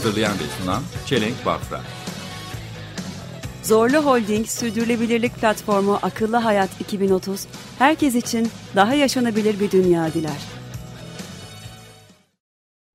Hazırlayan ve sunan Çelenk Bafra. Zorlu Holding Sürdürülebilirlik Platformu Akıllı Hayat 2030, herkes için daha yaşanabilir bir dünya diler.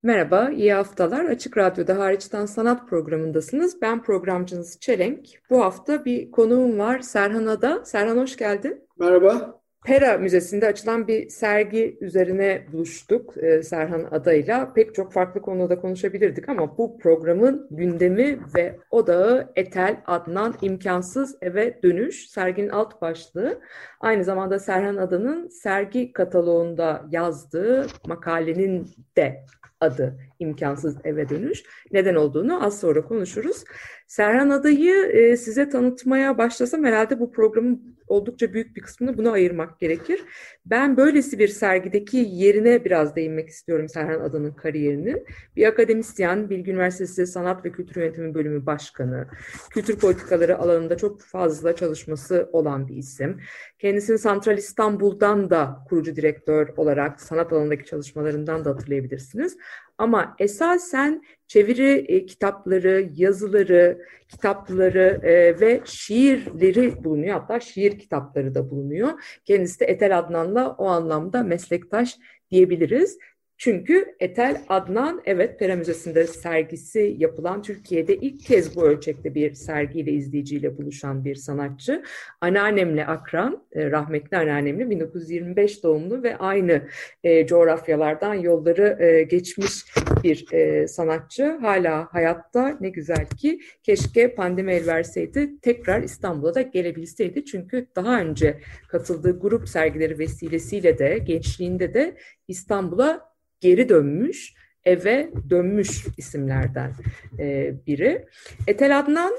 Merhaba, iyi haftalar. Açık Radyo'da Hariçten Sanat programındasınız. Ben programcınız Çelenk. Bu hafta bir konuğum var Serhan Ada. Serhan hoş geldin. Merhaba. Pera Müzesi'nde açılan bir sergi üzerine buluştuk e, Serhan Ada'yla. Pek çok farklı konuda konuşabilirdik ama bu programın gündemi ve odağı Etel Adnan İmkansız Eve Dönüş serginin alt başlığı. Aynı zamanda Serhan Ada'nın sergi kataloğunda yazdığı makalenin de adı imkansız eve dönüş. Neden olduğunu az sonra konuşuruz. Serhan Adayı e, size tanıtmaya başlasam herhalde bu programın oldukça büyük bir kısmını buna ayırmak gerekir. Ben böylesi bir sergideki yerine biraz değinmek istiyorum Serhan Adan'ın kariyerinin. Bir akademisyen, Bilgi Üniversitesi Sanat ve Kültür Yönetimi Bölümü Başkanı, kültür politikaları alanında çok fazla çalışması olan bir isim. Kendisini Santral İstanbul'dan da kurucu direktör olarak sanat alanındaki çalışmalarından da hatırlayabilirsiniz. Ama esasen çeviri e, kitapları, yazıları, kitapları e, ve şiirleri bulunuyor. Hatta şiir kitapları da bulunuyor. Kendisi de Etel Adnan'la o anlamda meslektaş diyebiliriz. Çünkü Etel Adnan evet Pera Müzesi'nde sergisi yapılan Türkiye'de ilk kez bu ölçekte bir sergiyle izleyiciyle buluşan bir sanatçı. Anneannemle akran, e, rahmetli anneannemle 1925 doğumlu ve aynı e, coğrafyalardan yolları e, geçmiş bir e, sanatçı. Hala hayatta ne güzel ki keşke pandemi el verseydi tekrar İstanbul'a da gelebilseydi. Çünkü daha önce katıldığı grup sergileri vesilesiyle de gençliğinde de İstanbul'a geri dönmüş, eve dönmüş isimlerden e, biri. Etel Adnan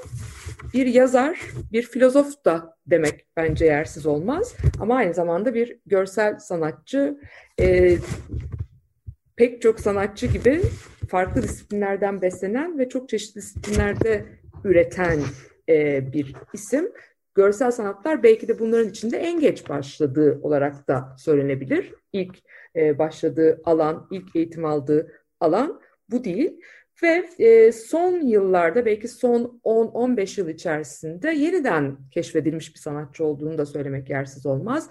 bir yazar, bir filozof da demek bence yersiz olmaz. Ama aynı zamanda bir görsel sanatçı. E, pek çok sanatçı gibi farklı disiplinlerden beslenen ve çok çeşitli disiplinlerde üreten e, bir isim. Görsel sanatlar belki de bunların içinde en geç başladığı olarak da söylenebilir. İlk e, başladığı alan, ilk eğitim aldığı alan bu değil. Ve e, son yıllarda belki son 10-15 yıl içerisinde yeniden keşfedilmiş bir sanatçı olduğunu da söylemek yersiz olmaz.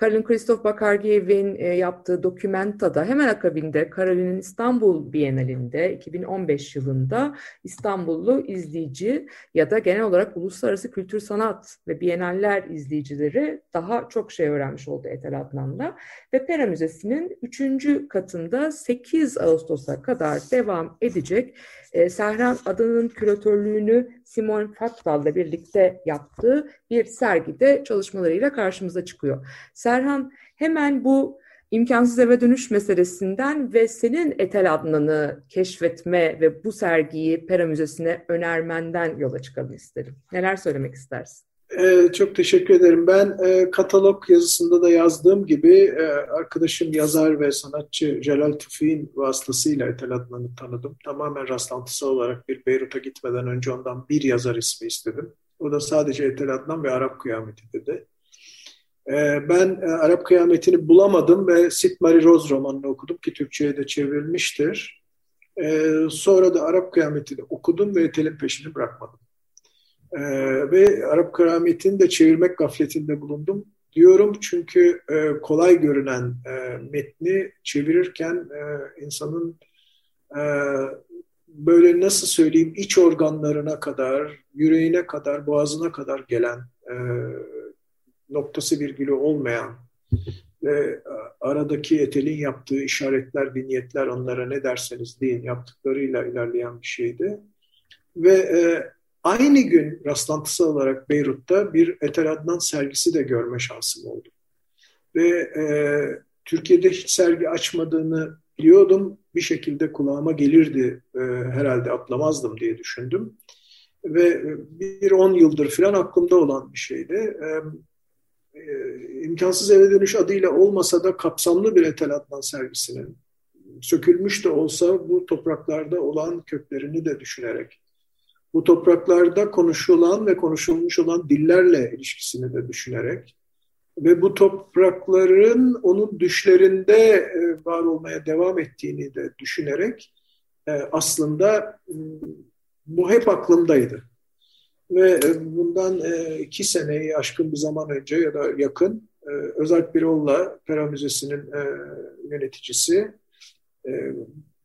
Karolin Christoph Bakargiev'in e, yaptığı dokumentada hemen akabinde Karolin'in İstanbul Bienalinde 2015 yılında İstanbullu izleyici ya da genel olarak uluslararası kültür sanat ve bienaller izleyicileri daha çok şey öğrenmiş oldu Etel Adnan'la. Ve Pera Müzesi'nin 3. katında 8 Ağustos'a kadar devam edecek e, Sehran Adan'ın küratörlüğünü Simon Fattal'la birlikte yaptığı bir sergide çalışmalarıyla karşımıza çıkıyor. Serhan hemen bu imkansız eve dönüş meselesinden ve senin Etel Adnan'ı keşfetme ve bu sergiyi Pera Müzesi'ne önermenden yola çıkalım isterim. Neler söylemek istersin? Ee, çok teşekkür ederim. Ben e, katalog yazısında da yazdığım gibi e, arkadaşım yazar ve sanatçı Celal Tüfi'nin vasıtasıyla Etel Adnan'ı tanıdım. Tamamen rastlantısal olarak bir Beyrut'a gitmeden önce ondan bir yazar ismi istedim. O da sadece Etel Adnan ve Arap Kıyameti dedi. E, ben e, Arap Kıyameti'ni bulamadım ve Sid Marie Rose romanını okudum ki Türkçe'ye de çevrilmiştir. E, sonra da Arap Kıyameti'ni okudum ve Etel'in peşini bırakmadım. E, ve Arap Kerametini de çevirmek gafletinde bulundum diyorum çünkü e, kolay görünen e, metni çevirirken e, insanın e, böyle nasıl söyleyeyim iç organlarına kadar, yüreğine kadar, boğazına kadar gelen e, noktası virgülü olmayan ve aradaki etelin yaptığı işaretler, vinyetler onlara ne derseniz deyin yaptıklarıyla ilerleyen bir şeydi. Ve e, Aynı gün rastlantısal olarak Beyrut'ta bir Etel Adnan sergisi de görme şansım oldu. Ve e, Türkiye'de hiç sergi açmadığını biliyordum. Bir şekilde kulağıma gelirdi e, herhalde atlamazdım diye düşündüm. Ve bir on yıldır falan aklımda olan bir şeydi. E, e, imkansız eve dönüş adıyla olmasa da kapsamlı bir Etel Adnan sergisinin sökülmüş de olsa bu topraklarda olan köklerini de düşünerek, bu topraklarda konuşulan ve konuşulmuş olan dillerle ilişkisini de düşünerek ve bu toprakların onun düşlerinde e, var olmaya devam ettiğini de düşünerek e, aslında bu hep aklımdaydı. Ve bundan iki seneyi aşkın bir zaman önce ya da yakın Özalp Birol'la Pera Müzesi'nin yöneticisi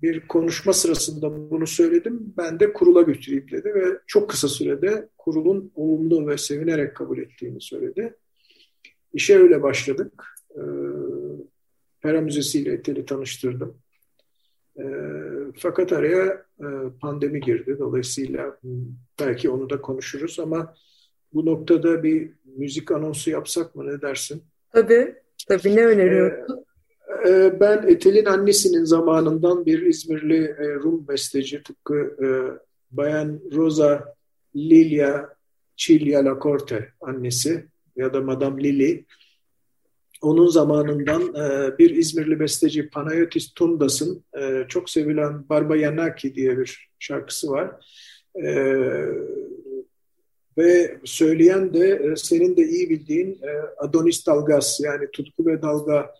bir konuşma sırasında bunu söyledim. Ben de kurula götüreyim dedi ve çok kısa sürede kurulun olumlu ve sevinerek kabul ettiğini söyledi. İşe öyle başladık. Ee, Pera Müzesi ile Etel'i tanıştırdım. Ee, fakat araya e, pandemi girdi. Dolayısıyla belki onu da konuşuruz ama bu noktada bir müzik anonsu yapsak mı ne dersin? Tabii. Tabii ne öneriyorsun? Ee, ben Etel'in annesinin zamanından bir İzmirli e, Rum besteci tıpkı e, Bayan Rosa Lilia Cilia Lacorte annesi ya da Madame Lili. Onun zamanından e, bir İzmirli besteci Panayotis Tundas'ın çok sevilen Barba Yanaki diye bir şarkısı var. Ve söyleyen de senin de iyi bildiğin Adonis Dalgas yani Tutku ve Dalga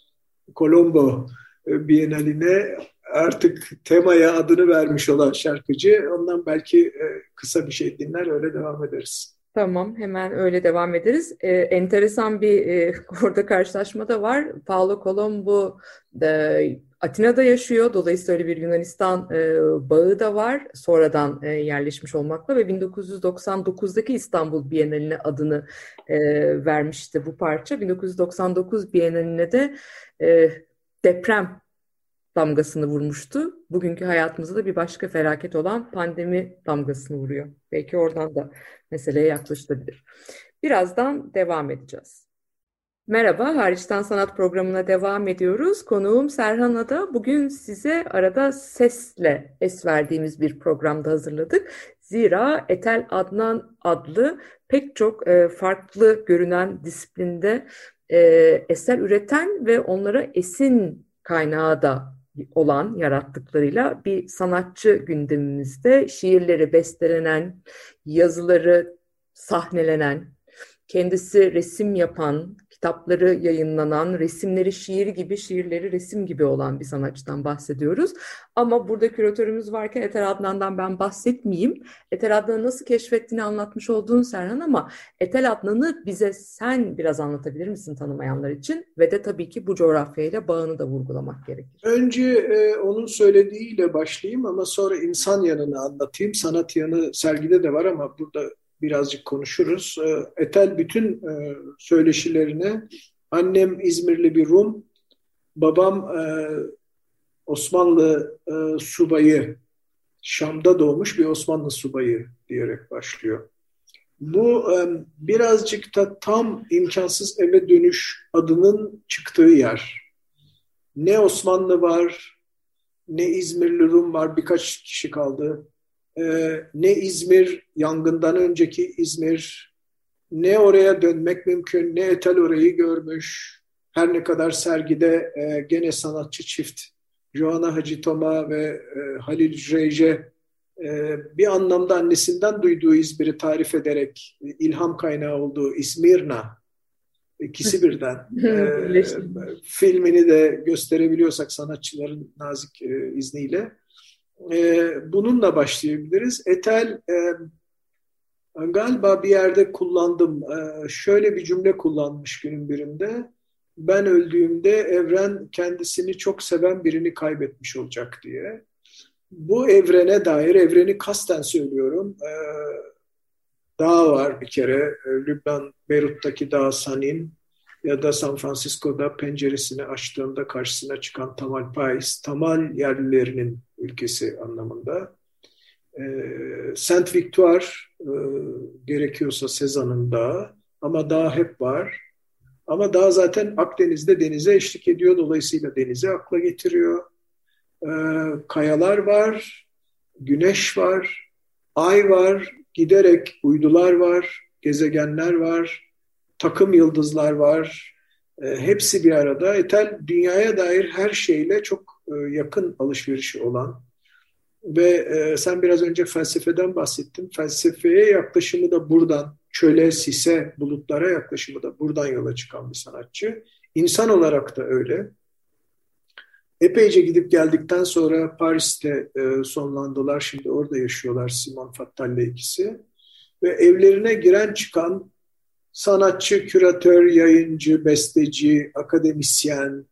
Colombo e, Bienali'ne artık temaya adını vermiş olan şarkıcı. Ondan belki e, kısa bir şey dinler öyle devam ederiz. Tamam hemen öyle devam ederiz. Ee, enteresan bir e, orada karşılaşma da var. Paolo Colombo da Atina'da yaşıyor. Dolayısıyla öyle bir Yunanistan e, bağı da var. Sonradan e, yerleşmiş olmakla ve 1999'daki İstanbul Bienali'ne adını e, vermişti bu parça. 1999 Bienali'ne de e, deprem damgasını vurmuştu. Bugünkü hayatımızda da bir başka felaket olan pandemi damgasını vuruyor. Belki oradan da meseleye yaklaşılabilir. Birazdan devam edeceğiz. Merhaba, Hariçten Sanat programına devam ediyoruz. Konuğum Serhan Ada. Bugün size arada sesle es verdiğimiz bir programda hazırladık. Zira Etel Adnan adlı pek çok e, farklı görünen disiplinde e, eser üreten ve onlara esin kaynağı da olan yarattıklarıyla bir sanatçı gündemimizde şiirleri bestelenen, yazıları sahnelenen, kendisi resim yapan, kitapları yayınlanan, resimleri şiir gibi, şiirleri resim gibi olan bir sanatçıdan bahsediyoruz. Ama burada küratörümüz varken Eter Adnan'dan ben bahsetmeyeyim. Eter Adnan'ı nasıl keşfettiğini anlatmış olduğun Serhan ama Eter Adnan'ı bize sen biraz anlatabilir misin tanımayanlar için? Ve de tabii ki bu coğrafyayla bağını da vurgulamak gerekir. Önce e, onun söylediğiyle başlayayım ama sonra insan yanını anlatayım. Sanat yanı sergide de var ama burada birazcık konuşuruz. Ee, Etel bütün e, söyleşilerine annem İzmirli bir Rum, babam e, Osmanlı e, subayı, Şam'da doğmuş bir Osmanlı subayı diyerek başlıyor. Bu birazcık da tam imkansız eve dönüş adının çıktığı yer. Ne Osmanlı var, ne İzmirli Rum var, birkaç kişi kaldı e, ne İzmir, yangından önceki İzmir, ne oraya dönmek mümkün, ne Etel orayı görmüş. Her ne kadar sergide e, gene sanatçı çift Joana Hacitoma ve e, Halil Jreyce e, bir anlamda annesinden duyduğu İzmir'i tarif ederek e, ilham kaynağı olduğu İzmirna ikisi birden e, filmini de gösterebiliyorsak sanatçıların nazik e, izniyle e, bununla başlayabiliriz. Etel e, galiba bir yerde kullandım. E, şöyle bir cümle kullanmış günün birinde. Ben öldüğümde evren kendisini çok seven birini kaybetmiş olacak diye. Bu evrene dair, evreni kasten söylüyorum. E, dağ var bir kere. Lübnan, Beyrut'taki dağ Sanin ya da San Francisco'da penceresini açtığında karşısına çıkan Tamal Pais, Tamal yerlilerinin ülkesi anlamında. E, Saint Victoire e, gerekiyorsa Sezan'ın dağı ama dağ hep var. Ama dağ zaten Akdeniz'de denize eşlik ediyor. Dolayısıyla denize akla getiriyor. e, kayalar var, güneş var, ay var, giderek uydular var, gezegenler var, takım yıldızlar var. E, hepsi bir arada. Etel dünyaya dair her şeyle çok e, yakın alışverişi olan ve e, sen biraz önce felsefeden bahsettin. Felsefeye yaklaşımı da buradan, çöle, sise, bulutlara yaklaşımı da buradan yola çıkan bir sanatçı. İnsan olarak da öyle. Epeyce gidip geldikten sonra Paris'te e, sonlandılar. Şimdi orada yaşıyorlar Simon Fattal'le ikisi. Ve evlerine giren çıkan sanatçı, küratör, yayıncı, besteci, akademisyen,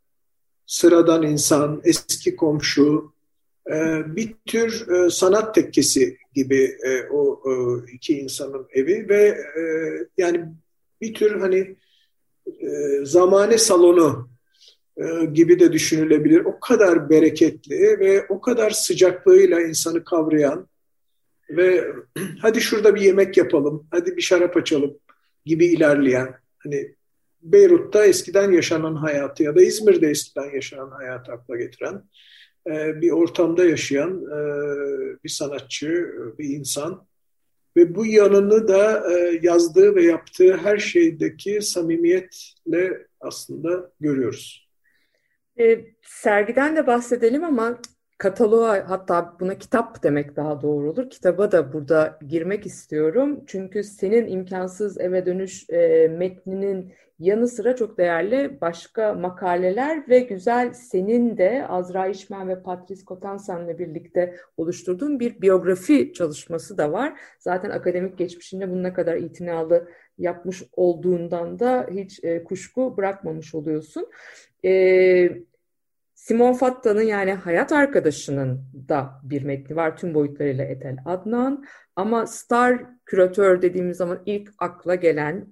sıradan insan, eski komşu, e, bir tür e, sanat tekkesi gibi e, o iki insanın evi ve yani bir tür hani zamane salonu gibi de düşünülebilir. O kadar bereketli ve o kadar sıcaklığıyla insanı kavrayan ve hadi şurada bir yemek yapalım, hadi bir şarap açalım gibi ilerleyen hani Beyrut'ta eskiden yaşanan hayatı ya da İzmir'de eskiden yaşanan hayatı akla getiren e, bir ortamda yaşayan e, bir sanatçı, bir insan ve bu yanını da yazdığı ve yaptığı her şeydeki samimiyetle aslında görüyoruz. E, sergiden de bahsedelim ama kataloğa hatta buna kitap demek daha doğru olur. Kitaba da burada girmek istiyorum. Çünkü senin imkansız eve dönüş e, metninin yanı sıra çok değerli başka makaleler ve güzel senin de Azra İşmen ve Patrice Kotansan'la birlikte oluşturduğun bir biyografi çalışması da var. Zaten akademik geçmişinde bunun kadar itinalı yapmış olduğundan da hiç e, kuşku bırakmamış oluyorsun. E, Simon Fatta'nın yani hayat arkadaşının da bir metni var tüm boyutlarıyla Etel Adnan. Ama star küratör dediğimiz zaman ilk akla gelen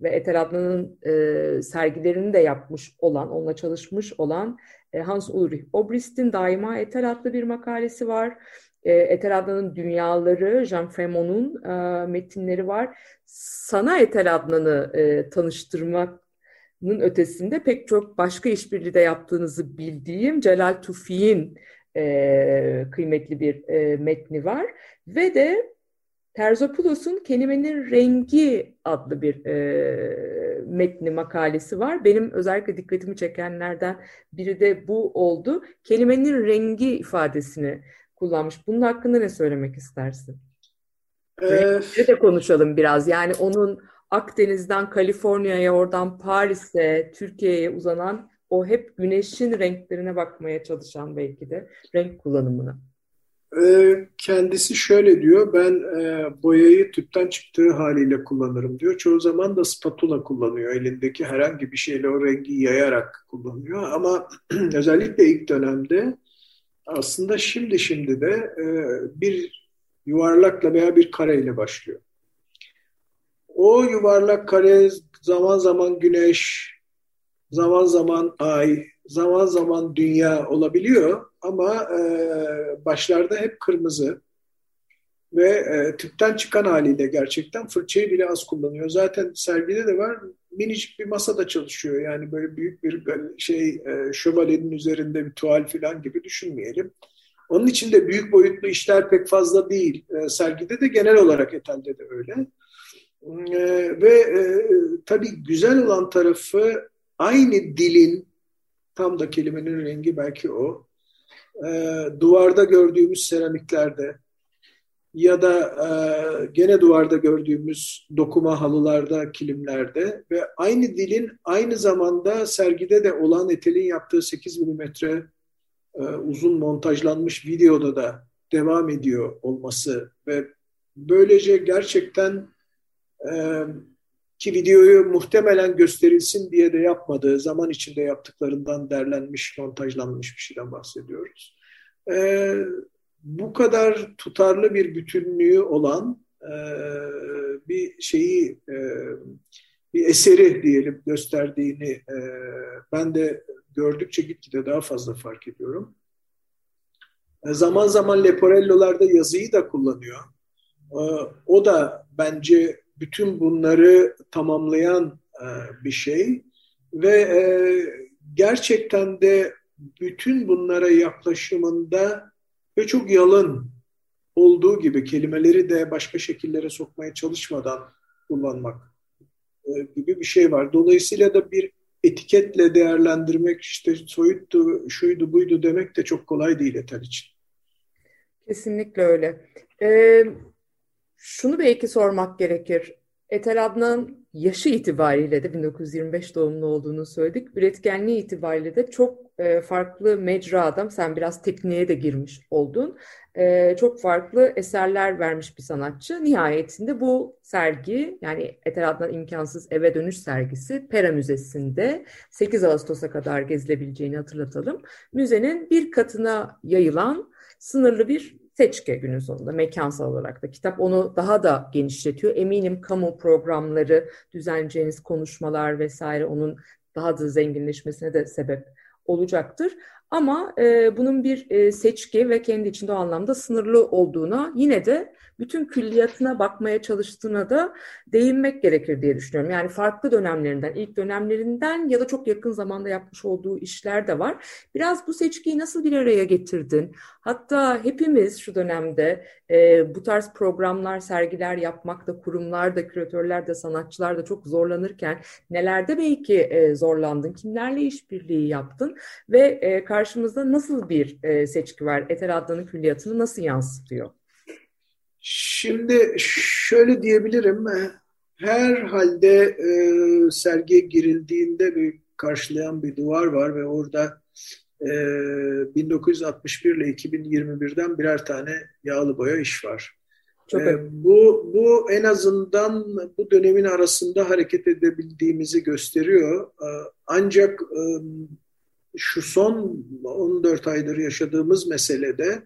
ve Etel Adnan'ın e, sergilerini de yapmış olan, onunla çalışmış olan e, Hans Ulrich Obrist'in daima Etel adlı bir makalesi var. E, Etel Adnan'ın Dünyaları, Jean Frémont'un e, metinleri var. Sana Etel Adnan'ı e, tanıştırmak ötesinde pek çok başka işbirliği de yaptığınızı bildiğim Celal Tufi'nin e, kıymetli bir e, metni var. Ve de Terzopoulos'un Kelimenin Rengi adlı bir e, metni makalesi var. Benim özellikle dikkatimi çekenlerden biri de bu oldu. Kelimenin rengi ifadesini kullanmış. Bunun hakkında ne söylemek istersin? Ee, de konuşalım biraz. Yani onun Akdeniz'den Kaliforniya'ya, oradan Paris'e, Türkiye'ye uzanan o hep güneşin renklerine bakmaya çalışan belki de renk kullanımına. Ee, kendisi şöyle diyor, ben e, boyayı tüpten çıktığı haliyle kullanırım diyor. Çoğu zaman da spatula kullanıyor. Elindeki herhangi bir şeyle o rengi yayarak kullanıyor. Ama özellikle ilk dönemde aslında şimdi şimdi de e, bir yuvarlakla veya bir kareyle başlıyor. O yuvarlak kare zaman zaman güneş, zaman zaman ay, zaman zaman dünya olabiliyor ama e, başlarda hep kırmızı ve e, tüpten çıkan haliyle gerçekten fırçayı bile az kullanıyor. Zaten sergide de var minicik bir masada çalışıyor yani böyle büyük bir şey e, şövalyenin üzerinde bir tuval falan gibi düşünmeyelim. Onun için de büyük boyutlu işler pek fazla değil. E, sergide de genel olarak Etel'de de öyle. Ee, ve e, tabii güzel olan tarafı aynı dilin tam da kelimenin rengi belki o e, duvarda gördüğümüz seramiklerde ya da e, gene duvarda gördüğümüz dokuma halılarda, kilimlerde ve aynı dilin aynı zamanda sergide de olan Etel'in yaptığı 8 milimetre e, uzun montajlanmış videoda da devam ediyor olması ve böylece gerçekten ee, ki videoyu muhtemelen gösterilsin diye de yapmadığı zaman içinde yaptıklarından derlenmiş, montajlanmış bir şeyden bahsediyoruz. Ee, bu kadar tutarlı bir bütünlüğü olan e, bir şeyi, e, bir eseri diyelim gösterdiğini e, ben de gördükçe gitgide daha fazla fark ediyorum. Zaman zaman Leporello'larda yazıyı da kullanıyor. O da bence bütün bunları tamamlayan e, bir şey ve e, gerçekten de bütün bunlara yaklaşımında ve çok yalın olduğu gibi kelimeleri de başka şekillere sokmaya çalışmadan kullanmak e, gibi bir şey var. Dolayısıyla da bir etiketle değerlendirmek işte soyuttu, şuydu, buydu demek de çok kolay değil Etel için. Kesinlikle öyle. Ee, şunu belki sormak gerekir. Etel Adnan yaşı itibariyle de 1925 doğumlu olduğunu söyledik. Üretkenliği itibariyle de çok e, farklı mecrada, sen biraz tekniğe de girmiş oldun. E, çok farklı eserler vermiş bir sanatçı. Nihayetinde bu sergi yani Etel Adnan İmkansız Eve Dönüş sergisi Pera Müzesi'nde 8 Ağustos'a kadar gezilebileceğini hatırlatalım. Müzenin bir katına yayılan sınırlı bir seçke günün sonunda mekansal olarak da kitap onu daha da genişletiyor. Eminim kamu programları, düzenleyeceğiniz konuşmalar vesaire onun daha da zenginleşmesine de sebep olacaktır. Ama e, bunun bir e, seçki ve kendi içinde o anlamda sınırlı olduğuna yine de bütün külliyatına bakmaya çalıştığına da değinmek gerekir diye düşünüyorum. Yani farklı dönemlerinden, ilk dönemlerinden ya da çok yakın zamanda yapmış olduğu işler de var. Biraz bu seçkiyi nasıl bir araya getirdin? Hatta hepimiz şu dönemde e, bu tarz programlar, sergiler yapmakta, kurumlar da, küratörler de, sanatçılar da çok zorlanırken nelerde belki e, zorlandın? Kimlerle işbirliği yaptın? Ve e, karşımızda nasıl bir e, seçki var? Etel Adnan'ın külliyatını nasıl yansıtıyor? Şimdi şöyle diyebilirim. Her halde e, sergiye girildiğinde bir karşılayan bir duvar var ve orada e, 1961 ile 2021'den birer tane yağlı boya iş var. Çok e, bu, bu en azından bu dönemin arasında hareket edebildiğimizi gösteriyor. E, ancak e, şu son 14 aydır yaşadığımız meselede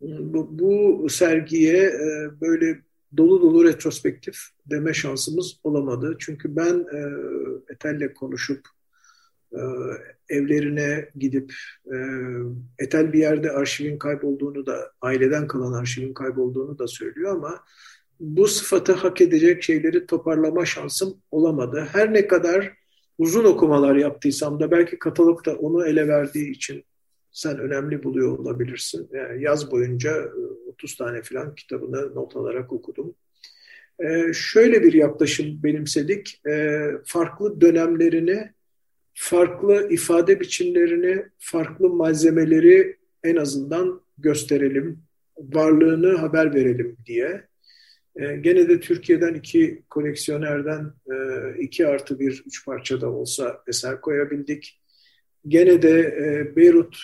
bu, bu sergiye e, böyle dolu dolu retrospektif deme şansımız olamadı. Çünkü ben e, Etel'le konuşup e, evlerine gidip e, Etel bir yerde arşivin kaybolduğunu da aileden kalan arşivin kaybolduğunu da söylüyor ama bu sıfatı hak edecek şeyleri toparlama şansım olamadı. Her ne kadar uzun okumalar yaptıysam da belki katalogda onu ele verdiği için sen önemli buluyor olabilirsin. Yani yaz boyunca 30 e, tane falan kitabını not alarak okudum. Ee, şöyle bir yaklaşım benimsedik. Ee, farklı dönemlerini, farklı ifade biçimlerini, farklı malzemeleri en azından gösterelim, varlığını haber verelim diye. Ee, gene de Türkiye'den iki koleksiyonerden e, iki artı bir üç parçada olsa eser koyabildik. Gene de e, Beyrut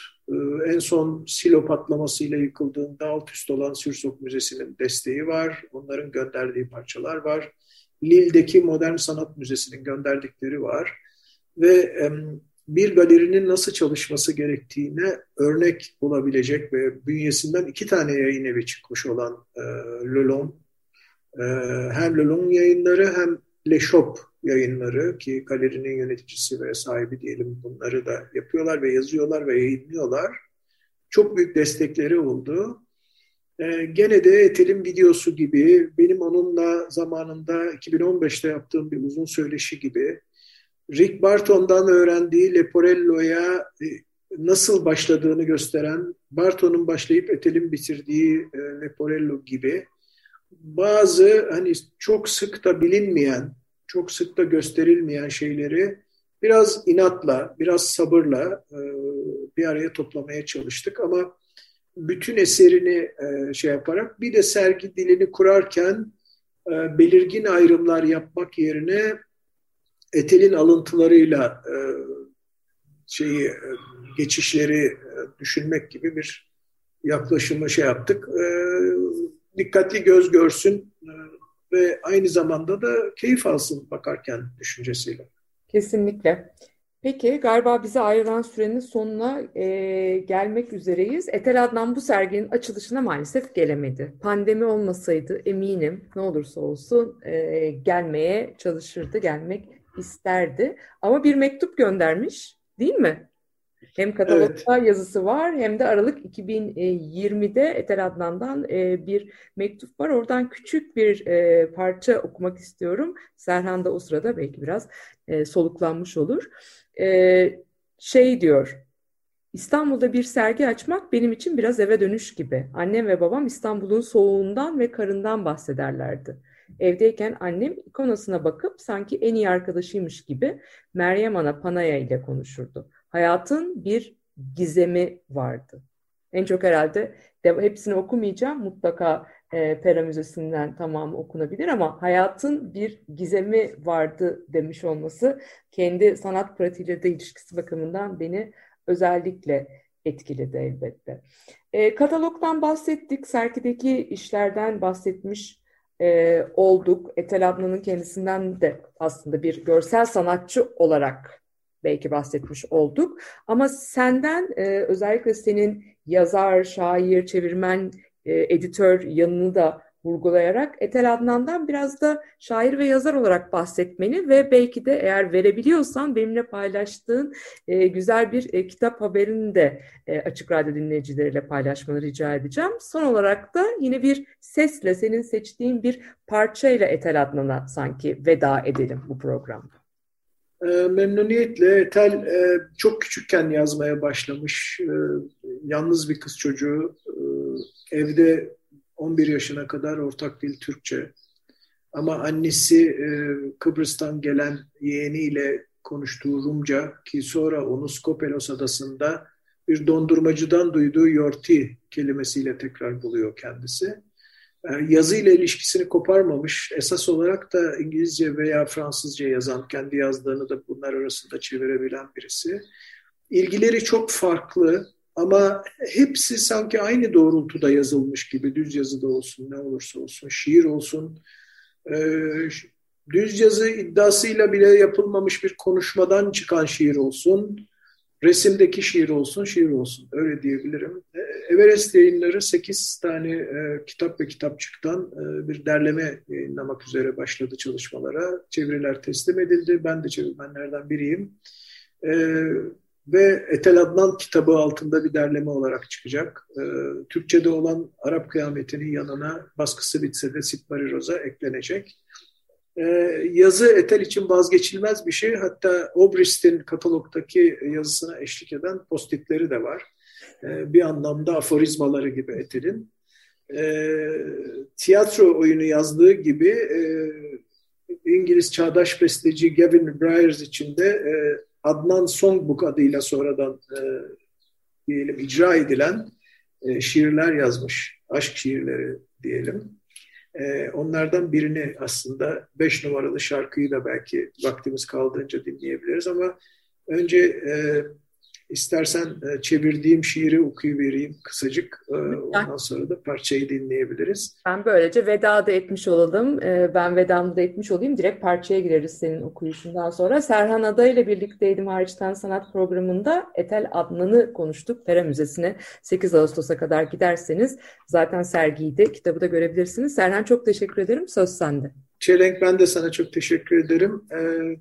en son silo patlamasıyla yıkıldığında alt üst olan Sürsok Müzesi'nin desteği var. Onların gönderdiği parçalar var. Lille'deki Modern Sanat Müzesi'nin gönderdikleri var. Ve bir galerinin nasıl çalışması gerektiğine örnek olabilecek ve bünyesinden iki tane yayın evi çıkmış olan e, Lelon, e, hem Lelon yayınları hem Le Shop yayınları ki galerinin yöneticisi ve sahibi diyelim bunları da yapıyorlar ve yazıyorlar ve yayınlıyorlar. Çok büyük destekleri oldu. Ee, gene de Etel'in videosu gibi benim onunla zamanında 2015'te yaptığım bir uzun söyleşi gibi Rick Barton'dan öğrendiği Leporello'ya e, nasıl başladığını gösteren Barton'un başlayıp Etel'in bitirdiği e, Leporello gibi bazı hani çok sık da bilinmeyen çok sık da gösterilmeyen şeyleri biraz inatla, biraz sabırla e, bir araya toplamaya çalıştık ama bütün eserini e, şey yaparak bir de sergi dilini kurarken e, belirgin ayrımlar yapmak yerine Etel'in alıntılarıyla e, şeyi geçişleri düşünmek gibi bir yaklaşımı şey yaptık. E, dikkatli göz görsün, ve aynı zamanda da keyif alsın bakarken düşüncesiyle. Kesinlikle. Peki galiba bize ayrılan sürenin sonuna e, gelmek üzereyiz. Etel Adnan bu serginin açılışına maalesef gelemedi. Pandemi olmasaydı eminim ne olursa olsun e, gelmeye çalışırdı, gelmek isterdi. Ama bir mektup göndermiş değil mi? Hem katalogda evet. yazısı var hem de Aralık 2020'de Etel Adnan'dan e, bir mektup var. Oradan küçük bir e, parça okumak istiyorum. Serhan da o sırada belki biraz e, soluklanmış olur. Şey diyor, İstanbul'da bir sergi açmak benim için biraz eve dönüş gibi. Annem ve babam İstanbul'un soğuğundan ve karından bahsederlerdi. Evdeyken annem ikonasına bakıp sanki en iyi arkadaşıymış gibi Meryem Ana Panaya ile konuşurdu. Hayatın bir gizemi vardı. En çok herhalde hepsini okumayacağım. Mutlaka e, Pera Müzesi'nden tamamı okunabilir ama hayatın bir gizemi vardı demiş olması kendi sanat pratiğiyle de ilişkisi bakımından beni özellikle etkiledi elbette. E, katalogdan bahsettik, sergideki işlerden bahsetmiş e, olduk. Etel Adnan'ın kendisinden de aslında bir görsel sanatçı olarak belki bahsetmiş olduk. Ama senden e, özellikle senin yazar, şair, çevirmen, e, editör yanını da vurgulayarak Etel Adnan'dan biraz da şair ve yazar olarak bahsetmeni ve belki de eğer verebiliyorsan benimle paylaştığın e, güzel bir e, kitap haberini de e, Açık Radyo dinleyicileriyle paylaşmanı rica edeceğim. Son olarak da yine bir sesle senin seçtiğin bir parçayla Etel Adnan'a sanki veda edelim bu programda. E, memnuniyetle Tel e, çok küçükken yazmaya başlamış. E, yalnız bir kız çocuğu. Evde 11 yaşına kadar ortak dil Türkçe. Ama annesi Kıbrıs'tan gelen yeğeniyle konuştuğu Rumca ki sonra onu Skopelos adasında bir dondurmacıdan duyduğu yorti kelimesiyle tekrar buluyor kendisi. E, yazı ile ilişkisini koparmamış. Esas olarak da İngilizce veya Fransızca yazan, kendi yazdığını da bunlar arasında çevirebilen birisi. İlgileri çok farklı ama hepsi sanki aynı doğrultuda yazılmış gibi. Düz yazıda olsun, ne olursa olsun, şiir olsun. E, düz yazı iddiasıyla bile yapılmamış bir konuşmadan çıkan şiir olsun resimdeki şiir olsun, şiir olsun. Öyle diyebilirim. E, Everest yayınları 8 tane e, kitap ve kitapçıktan e, bir derleme yayınlamak üzere başladı çalışmalara. Çeviriler teslim edildi. Ben de çevirmenlerden biriyim. E, ve Etel Adnan kitabı altında bir derleme olarak çıkacak. Türkçe'de olan Arap Kıyameti'nin yanına baskısı bitse de Sitmari Roza eklenecek. Ee, yazı Etel için vazgeçilmez bir şey. Hatta Obrist'in katalogdaki yazısına eşlik eden postitleri de var. Ee, bir anlamda aforizmaları gibi Etel'in. Ee, tiyatro oyunu yazdığı gibi e, İngiliz çağdaş besteci Gavin Bryars için de e, Adnan Songbook adıyla sonradan e, diyelim icra edilen şiirler yazmış. Aşk şiirleri diyelim. E, onlardan birini aslında beş numaralı şarkıyı da belki vaktimiz kaldığınca dinleyebiliriz ama önce e, İstersen e, çevirdiğim şiiri okuyuvereyim kısacık. E, ondan sonra da parçayı dinleyebiliriz. Ben böylece veda da etmiş olalım. E, ben vedamı da etmiş olayım. Direkt parçaya gireriz senin okuyuşundan sonra. Serhan Ada ile birlikteydim hariçten sanat programında. Etel Adnan'ı konuştuk. Pera Müzesi'ne 8 Ağustos'a kadar giderseniz zaten sergiyi de kitabı da görebilirsiniz. Serhan çok teşekkür ederim. Söz sende. Çelenk ben de sana çok teşekkür ederim.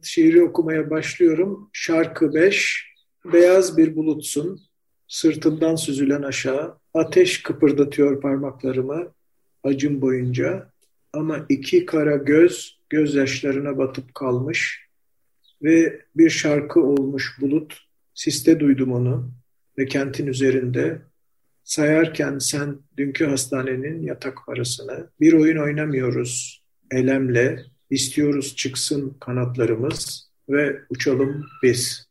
Şiiri okumaya başlıyorum. Şarkı 5. Beyaz bir bulutsun, sırtımdan süzülen aşağı, ateş kıpırdatıyor parmaklarımı acım boyunca ama iki kara göz gözyaşlarına batıp kalmış ve bir şarkı olmuş bulut, siste duydum onu ve kentin üzerinde sayarken sen dünkü hastanenin yatak parasını, bir oyun oynamıyoruz elemle, istiyoruz çıksın kanatlarımız ve uçalım biz.''